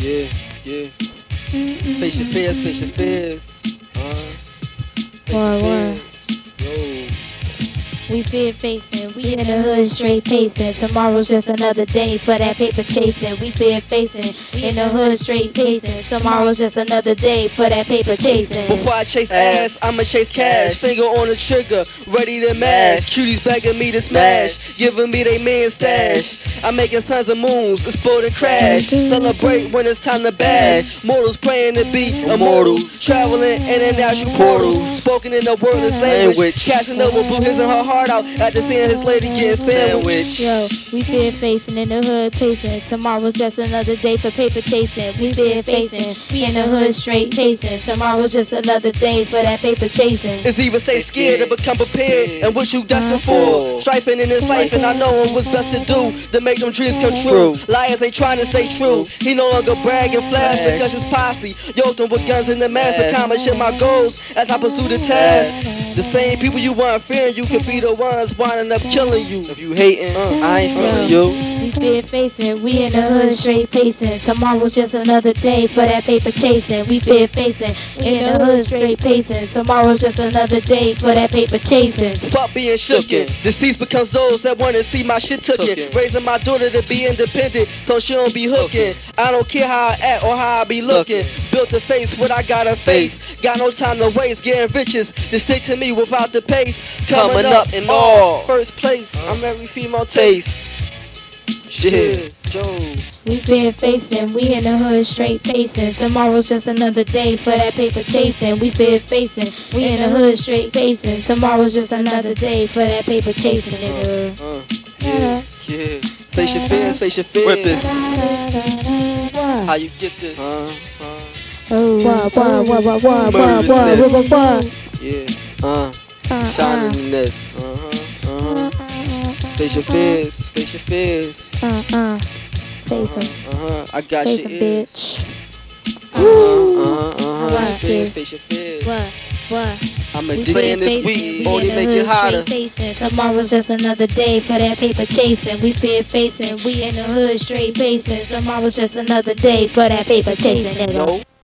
Yeah, yeah. Face your fears, face your fears. Uh, face Word, your word. fears. Yo. We fear facing, we in the hood straight pacing. Tomorrow's just another day for that paper chasing. We fear facing, we in the hood straight pacing. Tomorrow's just another day for that paper chasing. Before I chase ass, I'ma chase cash. Finger on the trigger, ready to mash. Cuties begging me to smash, giving me they man stash. I'm making sons of moons, explode and crash. Celebrate when it's time to bash. Mortals praying to be immortal. Traveling in and out through portals. Spoken in the world wordless language. Casanova blew his and her heart out after seeing his lady getting sandwiched. Yo, we fear facing in the hood pacing. Tomorrow's just another day for paper chasing. We fear facing, we in the hood straight pacing. Tomorrow's just another day for that paper chasing. It's either stay scared or become prepared and what you destined for. Striping in this life and I know what's best to do to make them dreams come true. Liars ain't trying to stay true. He no longer brag and flash because his posse yoked him with guns in the mask. Accomplishing my goals as I pursue the task. The same people you want fearing you can be the ones winding up killing you. If you hating, uh, I ain't feeling you. We fear facing, we in the hood straight pacing. Tomorrow's just another day for that paper chasing. We fear facing, we in the hood straight pacing. Tomorrow's just another day for that paper chasing. Fuck being shooken. Deceased becomes those that wanna see my shit tooken. Raising my daughter to be independent so she don't be hooking. I don't care how I act or how I be looking. Built to face what I gotta face. Got no time to waste. Getting riches to stick to me without the pace. Coming up in all. First place. I'm every female taste. Shit. Joe. We been facing, we in the hood straight facing. Tomorrow's just another day for that paper chasing. We been facing, we in the hood straight facing. Tomorrow's just another day for that paper chasing, nigga. Uh, yeah, yeah. Face your fears, face your fears. Whip this. How you get this? Uh, Oh, Wah, wah, wah, wah, wah, wah, wah, wah, wah, yeah. Uh, Uh, shininess. Uh-huh. Uh-huh. Face your fears, face your fears. uh, uh. Face him, Uh-huh. I got your ears. bitch. Uh-huh, uh-huh, uh-huh. Face your fears, face your fears. What? What? I'm addicted this week, only make it hotter. Tomorrow's just another day for that paper chasing. We fear facing, we in the hood straight pacing. Tomorrow's just another day for that paper chasing.